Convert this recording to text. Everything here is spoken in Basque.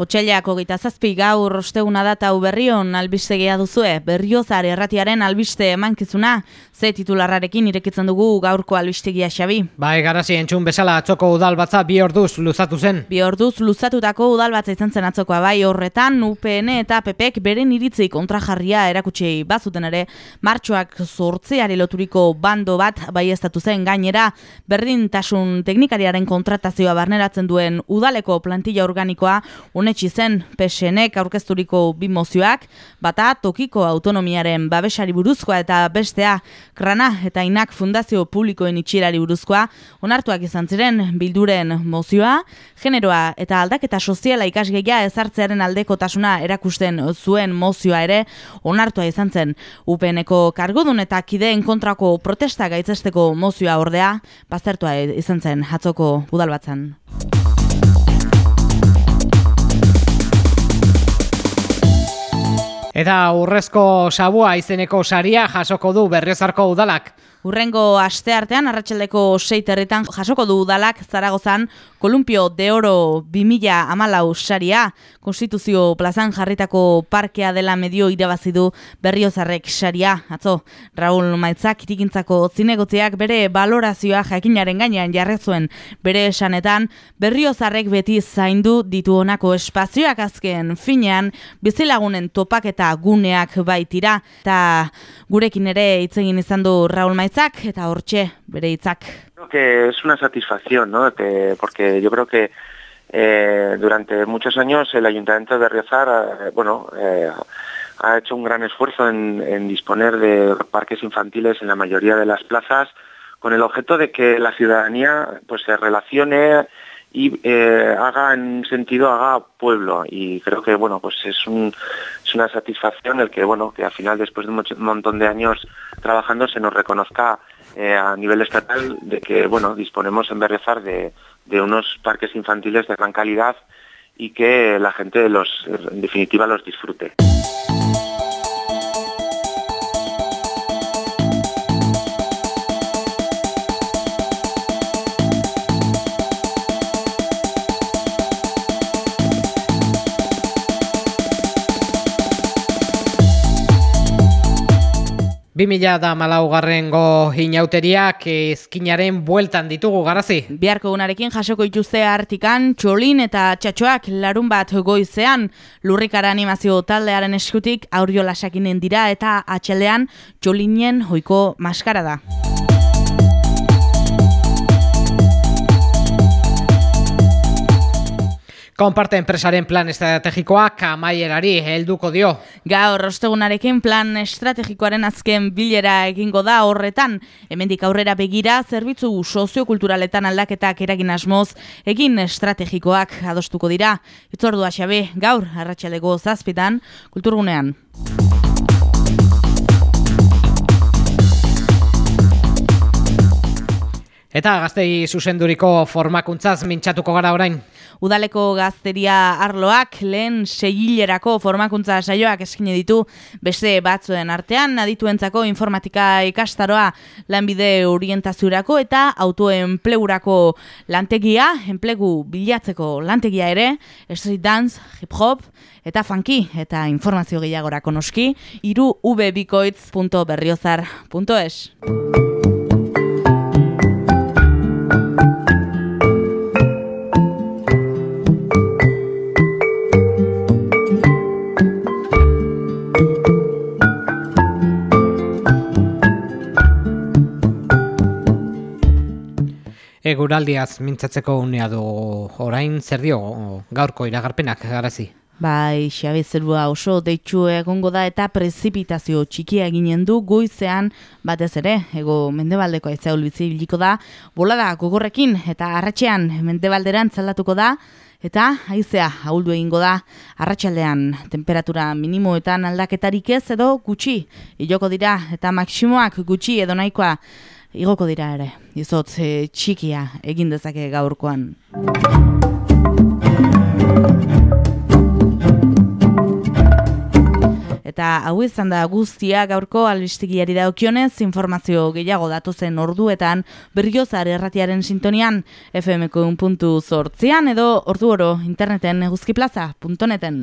Otsailak hogeita zazpi gaur osteguna data berrion albistegia duzue, berriozar erratiaren albiste emankizuna, ze titularrarekin irekitzen dugu gaurko albistegia xabi. Bai, garazi entzun bezala atzoko udalbatza bi orduz luzatu zen. Bi orduz luzatutako udalbatza izan zen atzokoa. Bai horretan, UPN eta PPek beren iritzi kontrajarria erakutsi bazuten ere, martxoak zortzeari loturiko bando bat bai estatu zen. Gainera, berdintasun teknikariaren kontratazioa barneratzen duen udaleko plantilla organikoa, onetsi zen PSNek aurkezturiko bi mozioak, bata tokiko autonomiaren babesari buruzkoa eta bestea krana eta inak fundazio publikoen itxirari buruzkoa, onartuak izan ziren bilduren mozioa, generoa eta aldaketa soziala ikasgeia ezartzearen aldeko tasuna erakusten zuen mozioa ere, onartua izan zen UPNeko kargodun eta kideen kontrako protesta gaitzesteko mozioa ordea, baztertua izan zen hatzoko udalbatzan. Eta urrezko sabua izeneko saria jasoko du berriozarko udalak. Urrengo aste artean, arratsaldeko seiterritan jasoko du udalak Zaragozan Kolumpio de Oro 2000 amalau saria, konstituzio plazan jarritako parkea dela medio irabazi du berriozarrek saria. Atzo, Raul Maitzak irikintzako zinegotziak bere balorazioa jakinaren gainean jarrezuen bere esanetan, berriozarrek beti zaindu ditu honako espazioak azken finean, bizilagunen topaketa guneak baitira, eta gurekin ere itzegin izan du Raul Maitzak, eta hortxe bere hitzak. Que es una satisfacción, ¿no? Que, porque yo creo que eh, durante muchos años el Ayuntamiento de Riazar, eh, bueno, eh, ha hecho un gran esfuerzo en, en, disponer de parques infantiles en la mayoría de las plazas con el objeto de que la ciudadanía pues se relacione y eh, haga en sentido haga pueblo y creo que bueno pues es un es una satisfacción el que bueno que al final después de un montón de años trabajando se nos reconozca eh, a nivel estatal de que bueno disponemos en Berrezar de, de unos parques infantiles de gran calidad y que la gente los en definitiva los disfrute. Bimila da malaugarrengo inauteriak ezkinaren bueltan ditugu garazi. Biharko unarekin jasoko ituzte artikan, txolin eta txatxoak larun bat goizean lurrikara animazio taldearen eskutik auriolasakinen dira eta atxelean txolinen hoiko maskara da. Konparte enpresaren plan estrategikoa kamaierari helduko dio. Gaur ostegunarekin plan estrategikoaren azken bilera egingo da horretan. Hemendik aurrera begira zerbitzu soziokulturaletan aldaketak eragin asmoz egin estrategikoak adostuko dira. Itzordua xabe, gaur arratsalego zazpitan kulturgunean. Eta gaztei zuzenduriko formakuntzaz mintxatuko gara orain. Udaleko gazteria arloak lehen segilerako formakuntza saioak eskine ditu beste batzuen artean. Adituentzako informatika ikastaroa lanbide orientaziurako eta autoenplegurako lantegia, enplegu bilatzeko lantegia ere, street dance, hip hop eta funky eta informazio gehiagorako noski, iru ubebikoitz.berriozar.es. Eguraldiaz mintzatzeko unea du orain. Zer dio gaurko iragarpenak garazi. Bai, xabe zerua oso deitxu egongo da eta prezipitazio txikia ginen du goizean. Batez ere, ego mendebaldeko aizea ulbizi biliko da, bolada gogorrekin eta arratxean mendebalderan zaldatuko da, eta haizea ahuldu egingo da. Arratsaldean temperatura minimoetan aldaketarik ez edo gutxi, iloko dira eta maksimoak gutxi edo nahikoa igoko dira ere, izotz e, txikia egin dezake gaurkoan. Eta hau izan da guztia gaurko albistigiari daukionez informazio gehiago datu zen orduetan berriozar erratiaren sintonian fmko edo ordu oro interneten eguzkiplaza.neten.